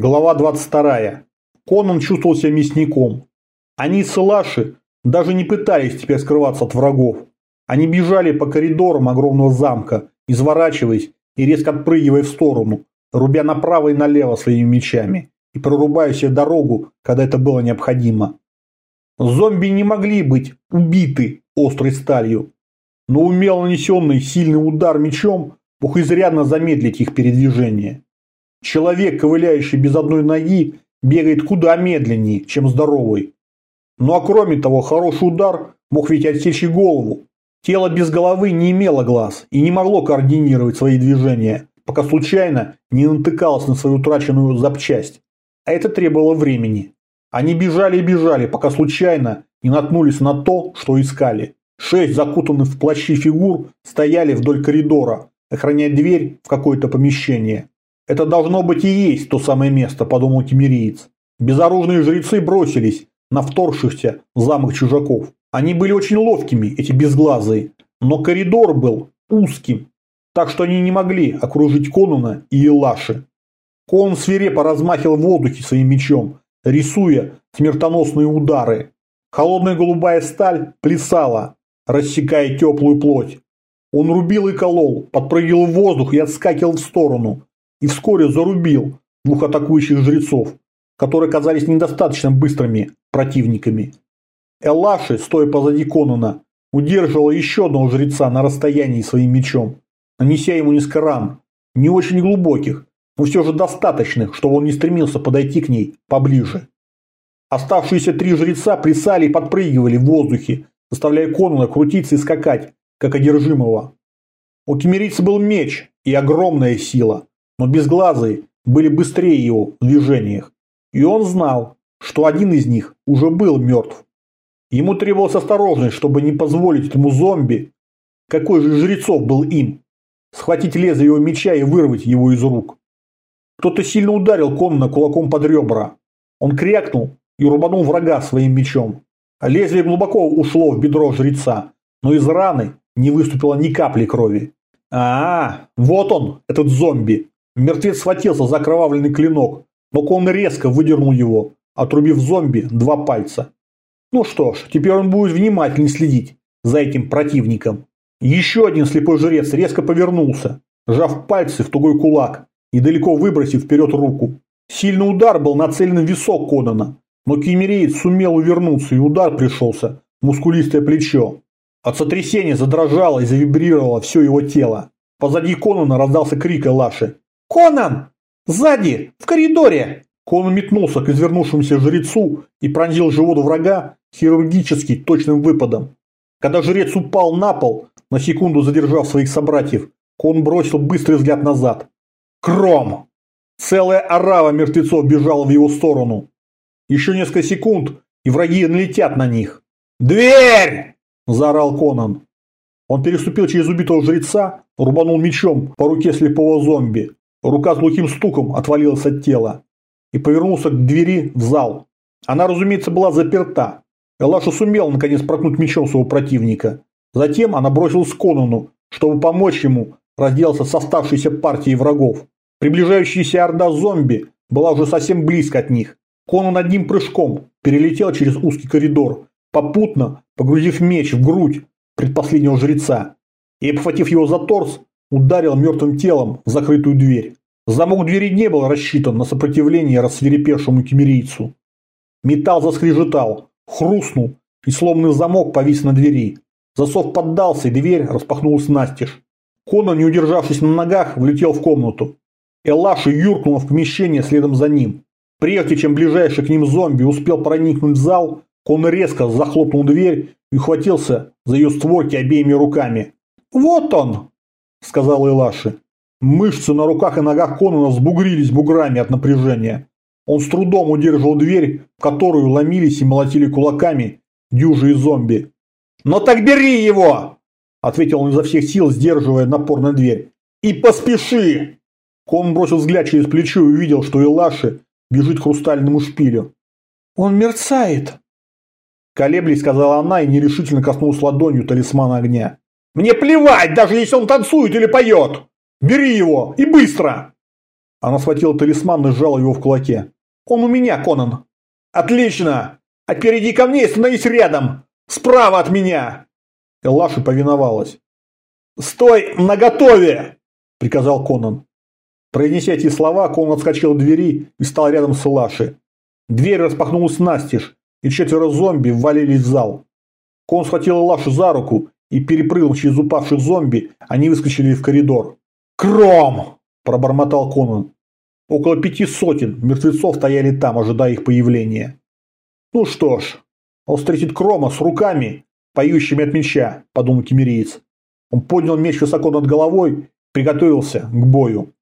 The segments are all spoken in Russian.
Глава 22. Конан чувствовал себя мясником. Они с Илаши даже не пытались теперь скрываться от врагов. Они бежали по коридорам огромного замка, изворачиваясь и резко отпрыгивая в сторону, рубя направо и налево своими мечами и прорубая себе дорогу, когда это было необходимо. Зомби не могли быть убиты острой сталью, но умело нанесенный сильный удар мечом мог изрядно замедлить их передвижение. Человек, ковыляющий без одной ноги, бегает куда медленнее, чем здоровый. Ну а кроме того, хороший удар мог ведь отсечь и голову. Тело без головы не имело глаз и не могло координировать свои движения, пока случайно не натыкалось на свою утраченную запчасть. А это требовало времени. Они бежали и бежали, пока случайно не наткнулись на то, что искали. Шесть закутанных в плащи фигур стояли вдоль коридора, охраняя дверь в какое-то помещение. Это должно быть и есть то самое место, подумал кемериец. Безоружные жрецы бросились на вторгшихся в замок чужаков. Они были очень ловкими, эти безглазые, но коридор был узким, так что они не могли окружить Конуна и Илаши. Конун свирепо размахивал в воздухе своим мечом, рисуя смертоносные удары. Холодная голубая сталь плясала, рассекая теплую плоть. Он рубил и колол, подпрыгивал в воздух и отскакивал в сторону, и вскоре зарубил двух атакующих жрецов, которые казались недостаточно быстрыми противниками. Элаши, стоя позади Конуна, удерживала еще одного жреца на расстоянии своим мечом, нанеся ему несколько ран, не очень глубоких, но все же достаточных, чтобы он не стремился подойти к ней поближе. Оставшиеся три жреца плясали и подпрыгивали в воздухе, заставляя Конуна крутиться и скакать, как одержимого. У кемерийца был меч и огромная сила, но безглазые были быстрее его в движениях. И он знал, что один из них уже был мертв. Ему требовалась осторожность, чтобы не позволить этому зомби, какой же жрецов был им, схватить лезвие его меча и вырвать его из рук. Кто-то сильно ударил Конна кулаком под ребра. Он крякнул и рубанул врага своим мечом. Лезвие глубоко ушло в бедро жреца, но из раны не выступило ни капли крови. А, -а, вот он, этот зомби. Мертвец схватился за окровавленный клинок, но Кон резко выдернул его, отрубив зомби два пальца. Ну что ж, теперь он будет внимательно следить за этим противником. Еще один слепой жрец резко повернулся, сжав пальцы в тугой кулак и далеко выбросив вперед руку. Сильный удар был нацелен в висок Конана, но кемереец сумел увернуться, и удар пришелся в мускулистое плечо. От сотрясения задрожало и завибрировало все его тело. Позади Конана раздался крик Элаши. «Конан! Сзади! В коридоре!» Конан метнулся к извернувшемуся жрецу и пронзил живот врага хирургически точным выпадом. Когда жрец упал на пол, на секунду задержав своих собратьев, Кон бросил быстрый взгляд назад. Кром! Целая орава мертвецов бежала в его сторону. Еще несколько секунд, и враги налетят на них. «Дверь!» – заорал Конан. Он переступил через убитого жреца, рубанул мечом по руке слепого зомби. Рука с глухим стуком отвалилась от тела и повернулся к двери в зал. Она, разумеется, была заперта. Элаша сумел наконец прокнуть мечом своего противника. Затем она бросилась к Конану, чтобы помочь ему разделаться с оставшейся партией врагов. Приближающаяся орда зомби была уже совсем близко от них. Конан одним прыжком перелетел через узкий коридор, попутно погрузив меч в грудь предпоследнего жреца и, обхватив его за торс, ударил мертвым телом в закрытую дверь. Замок двери не был рассчитан на сопротивление рассверепевшему кемерийцу. Металл заскрежетал, хрустнул, и сломанный замок повис на двери. Засов поддался, и дверь распахнулась настежь. Конан, не удержавшись на ногах, влетел в комнату. Элаша юркнула в помещение следом за ним. Прежде чем ближайший к ним зомби успел проникнуть в зал, Конан резко захлопнул дверь и ухватился за ее створки обеими руками. «Вот он!» – сказал Элаши. Мышцы на руках и ногах Конана взбугрились буграми от напряжения. Он с трудом удерживал дверь, в которую ломились и молотили кулаками дюжи и зомби. «Но так бери его!» – ответил он изо всех сил, сдерживая напор на дверь. «И поспеши!» Кон бросил взгляд через плечо и увидел, что Элаши бежит к хрустальному шпилю. «Он мерцает!» Колеблясь, сказала она и нерешительно коснулась ладонью талисмана огня. «Мне плевать, даже если он танцует или поет! Бери его! И быстро!» Она схватила талисман и сжала его в кулаке. «Он у меня, Конан!» «Отлично! А перейди ко мне и становись рядом! Справа от меня!» Элаши повиновалась. «Стой наготове!» – приказал Конан. Произнеся эти слова, Конан отскочил от двери и стал рядом с Элаши. Дверь распахнулась настежь, и четверо зомби ввалились в зал. Кон схватил Элашу за руку, и, перепрыгнув через упавших зомби, они выскочили в коридор. «Кром!» – пробормотал Конан. Около пяти сотен мертвецов стояли там, ожидая их появления. «Ну что ж, он встретит Крома с руками, поющими от меча», – подумал кемериец. Он поднял меч высоко над головой, приготовился к бою.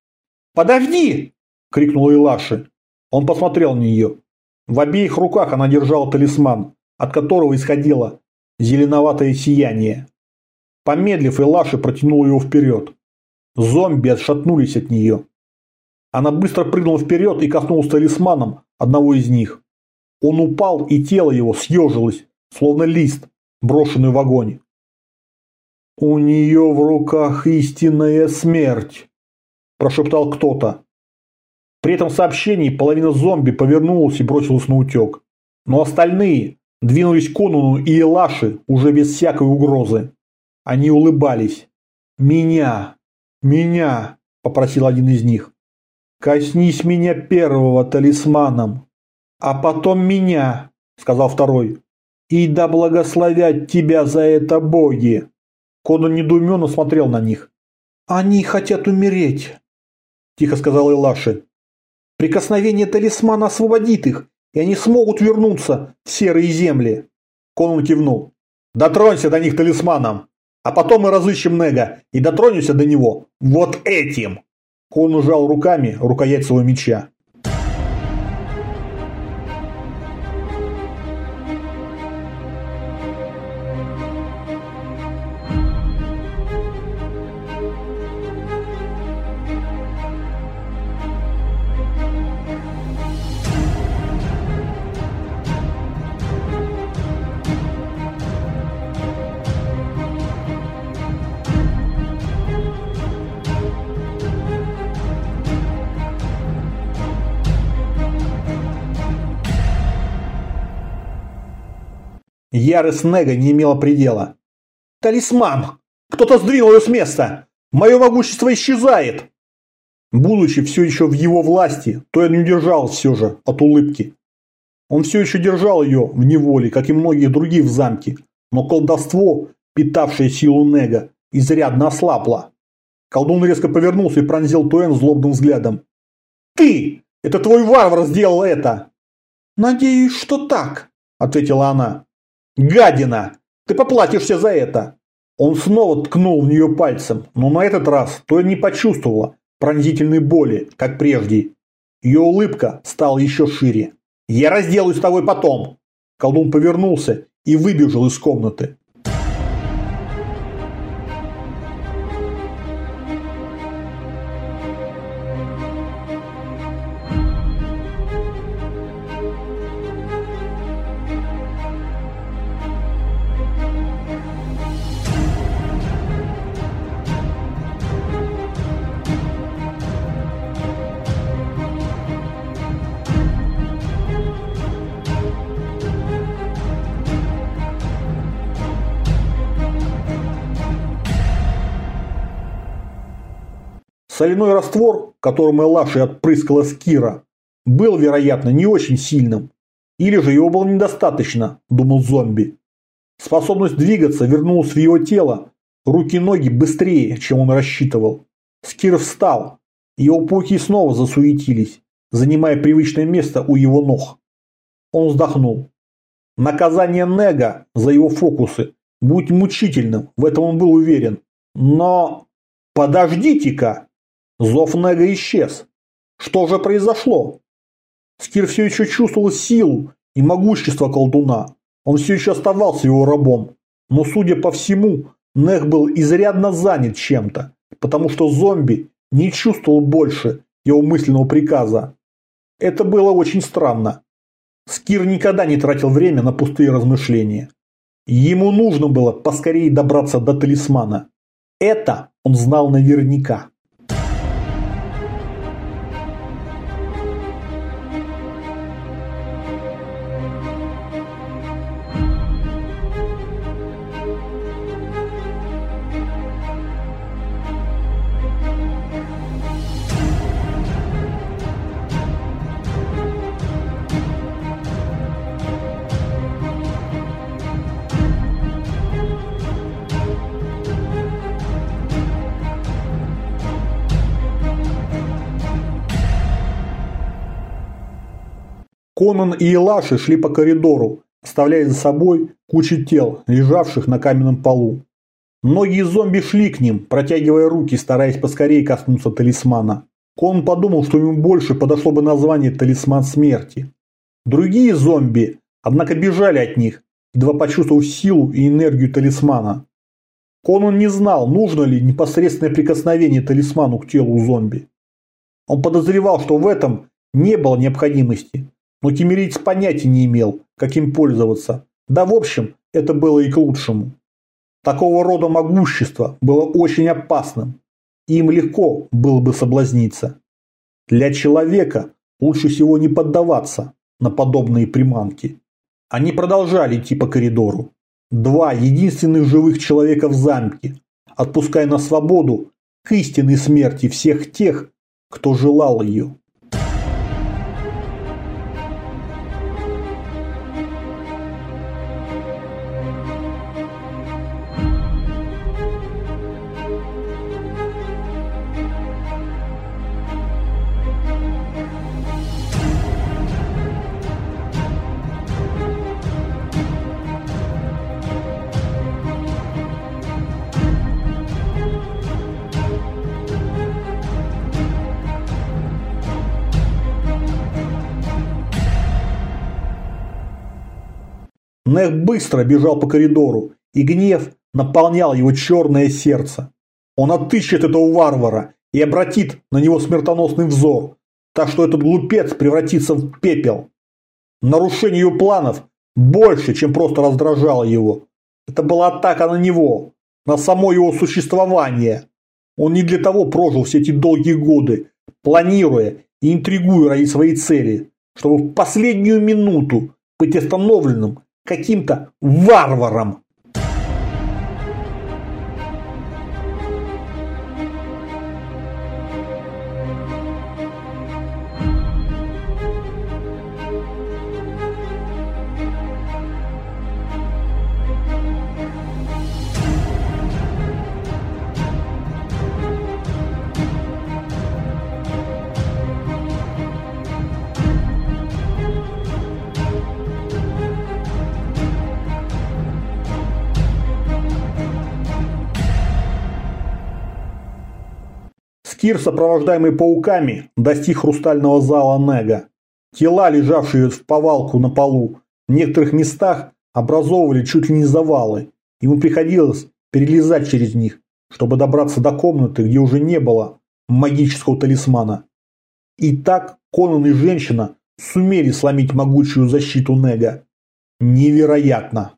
«Подожди!» – крикнула Илаши. Он посмотрел на нее. В обеих руках она держала талисман, от которого исходило зеленоватое сияние. Помедлив, Илаши протянул его вперед. Зомби отшатнулись от нее. Она быстро прыгнула вперед и коснулась талисманом одного из них. Он упал, и тело его съежилось, словно лист, брошенный в огонь. «У нее в руках истинная смерть», – прошептал кто-то. При этом сообщении половина зомби повернулась и бросилась на утек. Но остальные двинулись к Конуну и Элаши уже без всякой угрозы. Они улыбались. «Меня! Меня!» – попросил один из них. «Коснись меня первого талисманом, а потом меня!» – сказал второй. «И да благословят тебя за это боги!» Конан недоуменно смотрел на них. «Они хотят умереть!» – тихо сказал Элаши. «Прикосновение талисмана освободит их, и они смогут вернуться в серые земли!» Конан кивнул. «Дотронься до них талисманом!» А потом мы разыщем Нега и дотронемся до него вот этим. Он ужал руками рукоять своего меча. Ярость Нега не имела предела. «Талисман! Кто-то сдвинул ее с места! Мое могущество исчезает!» Будучи все еще в его власти, то не удержал все же от улыбки. Он все еще держал ее в неволе, как и многих других в замке, но колдовство, питавшее силу Нега, изрядно ослабло. Колдун резко повернулся и пронзил Туэн злобным взглядом. «Ты! Это твой варвар сделал это!» «Надеюсь, что так», – ответила она. «Гадина! Ты поплатишься за это!» Он снова ткнул в нее пальцем, но на этот раз то не почувствовала пронзительной боли, как прежде. Ее улыбка стала еще шире. «Я разделаюсь с тобой потом!» Колдун повернулся и выбежал из комнаты. Соляной раствор, которым Элаши отпрыскала Скира, был, вероятно, не очень сильным. Или же его было недостаточно, думал зомби. Способность двигаться вернулась в его тело, руки и ноги быстрее, чем он рассчитывал. Скир встал, его пауки снова засуетились, занимая привычное место у его ног. Он вздохнул. Наказание Нега за его фокусы будет мучительным, в этом он был уверен. Но... Подождите-ка! Зов Нега исчез. Что же произошло? Скир все еще чувствовал силу и могущество колдуна. Он все еще оставался его рабом. Но, судя по всему, Нег был изрядно занят чем-то, потому что зомби не чувствовал больше его мысленного приказа. Это было очень странно. Скир никогда не тратил время на пустые размышления. Ему нужно было поскорее добраться до талисмана. Это он знал наверняка. Конан и Илаши шли по коридору, оставляя за собой кучу тел, лежавших на каменном полу. Многие зомби шли к ним, протягивая руки, стараясь поскорее коснуться талисмана. Кон подумал, что ему больше подошло бы название «Талисман смерти». Другие зомби, однако, бежали от них, едва почувствовав силу и энергию талисмана. Конан не знал, нужно ли непосредственное прикосновение талисману к телу зомби. Он подозревал, что в этом не было необходимости, но Кемерийц понятия не имел, как им пользоваться. Да, в общем, это было и к лучшему. Такого рода могущество было очень опасным, им легко было бы соблазниться. Для человека лучше всего не поддаваться на подобные приманки. Они продолжали идти по коридору. Два единственных живых человека в замке, отпуская на свободу к истинной смерти всех тех, кто желал ее. Быстро бежал по коридору, и гнев наполнял его черное сердце. Он отыщет этого варвара и обратит на него смертоносный взор, так что этот глупец превратится в пепел. Нарушение его планов больше, чем просто раздражало его. Это была атака на него, на само его существование. Он не для того прожил все эти долгие годы, планируя и интригуя ради своей цели, чтобы в последнюю минуту быть остановленным каким-то варваром. Скир, сопровождаемый пауками, достиг хрустального зала Нега. Тела, лежавшие в повалку на полу, в некоторых местах образовывали чуть ли не завалы. Ему приходилось перелезать через них, чтобы добраться до комнаты, где уже не было магического талисмана. И так Конан и женщина сумели сломить могучую защиту Нега. Невероятно!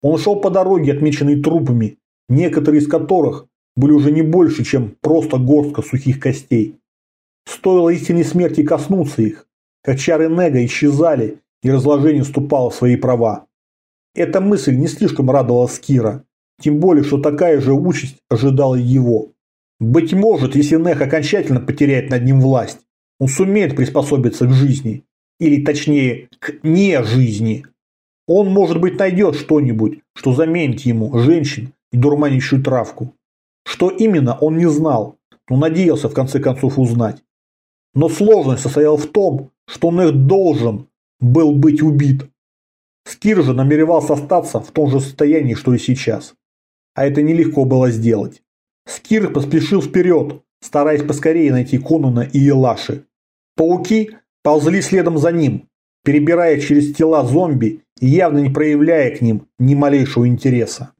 Он шел по дороге, отмеченной трупами, некоторые из которых были уже не больше, чем просто горстка сухих костей. Стоило истинной смерти коснуться их, как чары Нега исчезали и разложение вступало в свои права. Эта мысль не слишком радовала Скира, тем более, что такая же участь ожидала его. Быть может, если Нег окончательно потеряет над ним власть, он сумеет приспособиться к жизни, или точнее, к не жизни. Он, может быть, найдет что-нибудь, что заменит ему женщин и дурманящую травку. Что именно, он не знал, но надеялся в конце концов узнать. Но сложность состояла в том, что Нех должен был быть убит. Скир же намеревался остаться в том же состоянии, что и сейчас. А это нелегко было сделать. Скир поспешил вперед, стараясь поскорее найти Конуна и Илаши. Пауки ползли следом за ним, перебирая через тела зомби и явно не проявляя к ним ни малейшего интереса.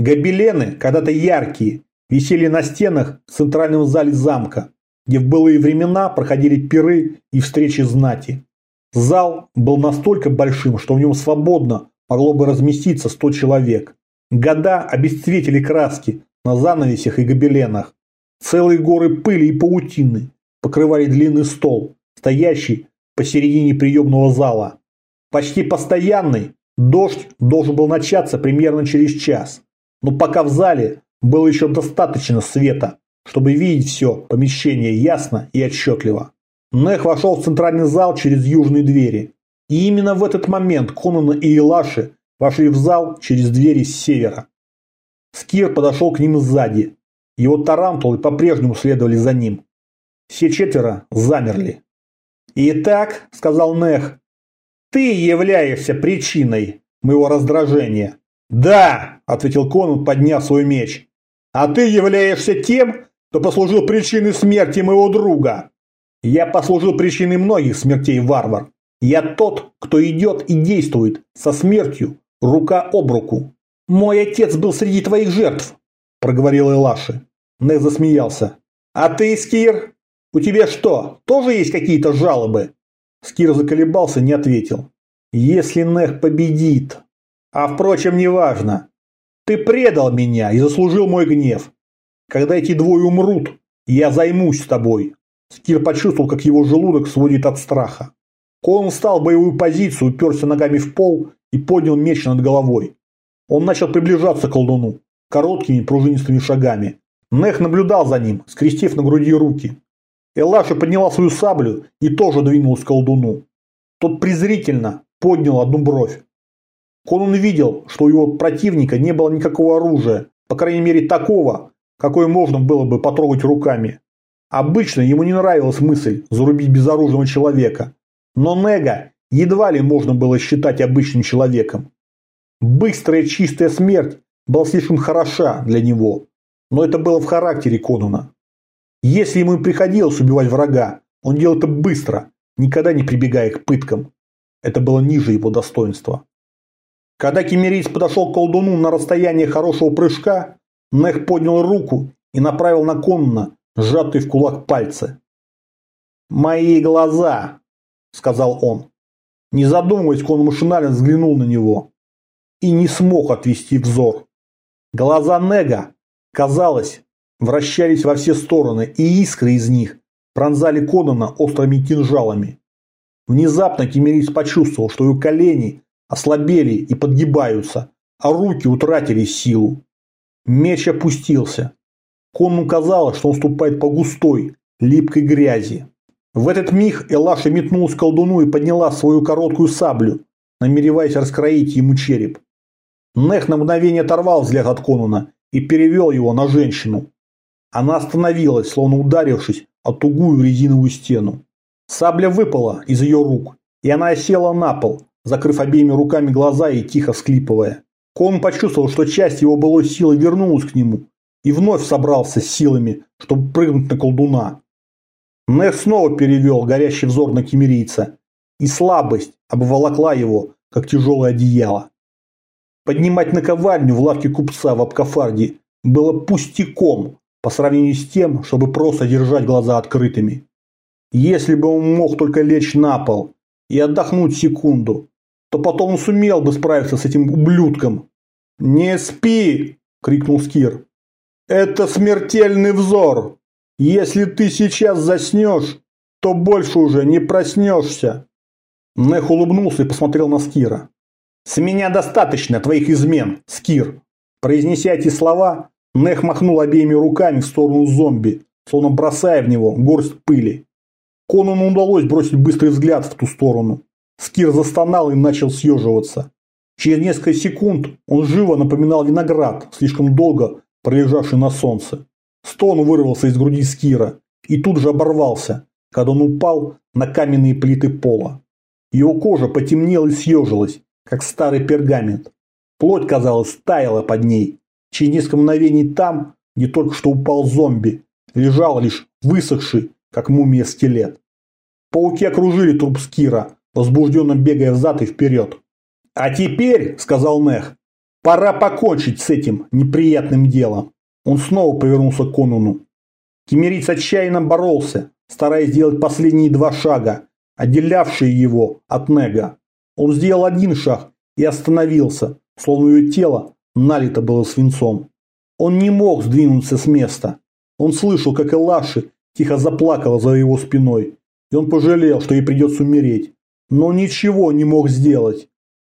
Гобелены, когда-то яркие, висели на стенах в центральном зале замка, где в былые времена проходили пиры и встречи знати. Зал был настолько большим, что в нем свободно могло бы разместиться 100 человек. Года обесцветили краски на занавесях и гобеленах. Целые горы пыли и паутины покрывали длинный стол, стоящий посередине приемного зала. Почти постоянный дождь должен был начаться примерно через час, но пока в зале было еще достаточно света, чтобы видеть все помещение ясно и отчетливо. Нех вошел в центральный зал через южные двери. И именно в этот момент Конан и Илаши вошли в зал через двери с севера. Скир подошел к ним сзади. Его тарантулы по-прежнему следовали за ним. Все четверо замерли. «Итак», — сказал Нех, — «ты являешься причиной моего раздражения». «Да», — ответил Конан, подняв свой меч. «А ты являешься тем, кто послужил причиной смерти моего друга». «Я послужил причиной многих смертей, варвар. Я тот, кто идет и действует со смертью рука об руку. Мой отец был среди твоих жертв, проговорил Элаши. Нех засмеялся. А ты, Скир? У тебя что, тоже есть какие-то жалобы? Скир заколебался, не ответил. Если Нех победит. А впрочем, неважно. Ты предал меня и заслужил мой гнев. Когда эти двое умрут, я займусь тобой. Скир почувствовал, как его желудок сводит от страха. Коун встал в боевую позицию, уперся ногами в пол и поднял меч над головой. Он начал приближаться к колдуну короткими пружинистыми шагами. Нех наблюдал за ним, скрестив на груди руки. Элаша подняла свою саблю и тоже двинулась к колдуну. Тот презрительно поднял одну бровь. Конун видел, что у его противника не было никакого оружия, по крайней мере такого, какое можно было бы потрогать руками. Обычно ему не нравилась мысль зарубить безоружного человека, но Нега едва ли можно было считать обычным человеком. Быстрая чистая смерть была слишком хороша для него, но это было в характере Конуна. Если ему и приходилось убивать врага, он делал это быстро, никогда не прибегая к пыткам. Это было ниже его достоинства. Когда кемерийц подошел к колдуну на расстояние хорошего прыжка, Нех поднял руку и направил на Конуна сжатый в кулак пальцы. «Мои глаза!» – сказал он. Не задумываясь, он машинально взглянул на него и не смог отвести взор. Глаза Нега, казалось, вращались во все стороны, и искры из них пронзали Конана острыми кинжалами. Внезапно Кемерис почувствовал, что его колени ослабели и подгибаются, а руки утратили силу. Меч опустился. Конну казалось, что он ступает по густой, липкой грязи. В этот миг Элаша метнулась к колдуну и подняла свою короткую саблю, намереваясь раскроить ему череп. Нех на мгновение оторвал взгляд от Конуна и перевел его на женщину. Она остановилась, словно ударившись о тугую резиновую стену. Сабля выпала из ее рук, и она села на пол, закрыв обеими руками глаза и тихо всклипывая. Кон почувствовал, что часть его былой силы вернулась к нему, и вновь собрался с силами, чтобы прыгнуть на колдуна. Нех снова перевел горящий взор на кемерийца, и слабость обволокла его, как тяжелое одеяло. Поднимать наковальню в лавке купца в Абкафарде было пустяком по сравнению с тем, чтобы просто держать глаза открытыми. Если бы он мог только лечь на пол и отдохнуть секунду, то потом он сумел бы справиться с этим ублюдком. «Не спи!» – крикнул Скир. «Это смертельный взор!» Если ты сейчас заснешь, то больше уже не проснешься. Нех улыбнулся и посмотрел на Скира. «С меня достаточно твоих измен, Скир!» Произнеся эти слова, Нех махнул обеими руками в сторону зомби, словно бросая в него горсть пыли. Конану удалось бросить быстрый взгляд в ту сторону. Скир застонал и начал съеживаться. Через несколько секунд он живо напоминал виноград, слишком долго пролежавший на солнце. Стон вырвался из груди Скира и тут же оборвался, когда он упал на каменные плиты пола. Его кожа потемнела и съежилась, как старый пергамент. Плоть, казалось, таяла под ней. Через несколько мгновений там, где только что упал зомби, лежал лишь высохший, как мумия скелет. Пауки окружили труп Скира, возбужденно бегая взад и вперед. «А теперь», — сказал Нех, — «пора покончить с этим неприятным делом». Он снова повернулся к Конуну. Кемериц отчаянно боролся, стараясь сделать последние два шага, отделявшие его от Нега. Он сделал один шаг и остановился, словно ее тело налито было свинцом. Он не мог сдвинуться с места. Он слышал, как Элаши тихо заплакала за его спиной, и он пожалел, что ей придется умереть. Но ничего не мог сделать.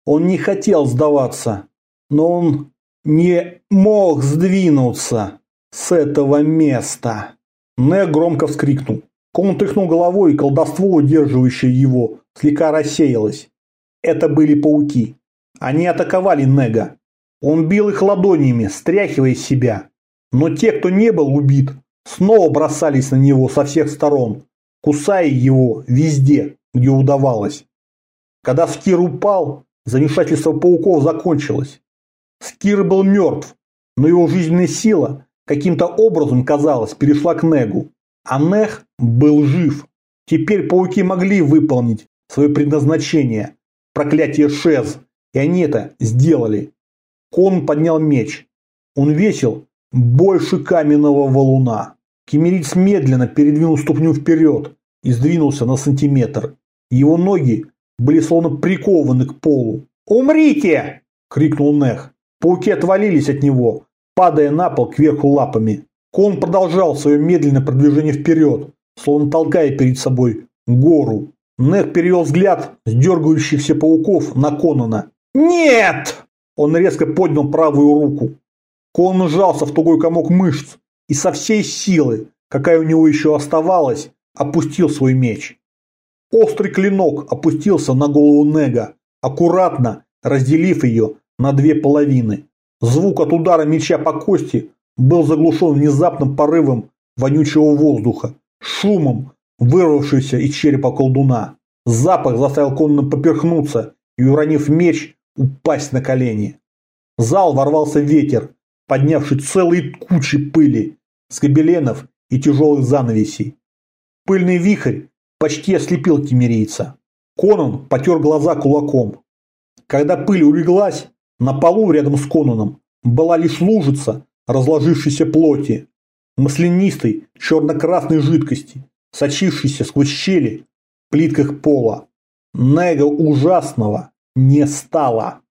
Он не хотел сдаваться, но он не мог сдвинуться с этого места. Нег громко вскрикнул. Кон тряхнул головой, и колдовство, удерживающее его, слегка рассеялось. Это были пауки. Они атаковали Нега. Он бил их ладонями, стряхивая себя. Но те, кто не был убит, снова бросались на него со всех сторон, кусая его везде, где удавалось. Когда Скир упал, замешательство пауков закончилось. Скир был мертв, но его жизненная сила каким-то образом, казалось, перешла к Негу. А Нег был жив. Теперь пауки могли выполнить свое предназначение – проклятие Шез, и они это сделали. Кон поднял меч. Он весил больше каменного валуна. Кемериц медленно передвинул ступню вперед и сдвинулся на сантиметр. Его ноги были словно прикованы к полу. «Умрите!» – крикнул Нех. Пауки отвалились от него, падая на пол кверху лапами. Кон продолжал свое медленное продвижение вперед, словно толкая перед собой гору. Нех перевел взгляд с дергающихся пауков на Конона. «Нет!» Он резко поднял правую руку. Кон сжался в тугой комок мышц и со всей силы, какая у него еще оставалась, опустил свой меч. Острый клинок опустился на голову Нега, аккуратно разделив ее на две половины. Звук от удара меча по кости был заглушен внезапным порывом вонючего воздуха, шумом, вырвавшийся из черепа колдуна. Запах заставил Конна поперхнуться и, уронив меч, упасть на колени. В зал ворвался ветер, поднявший целые кучи пыли с гобеленов и тяжелых занавесей. Пыльный вихрь почти ослепил кемерийца. Конан потер глаза кулаком. Когда пыль улеглась, на полу рядом с Конаном была лишь лужица разложившейся плоти, маслянистой черно-красной жидкости, сочившейся сквозь щели в плитках пола. Нега ужасного не стало.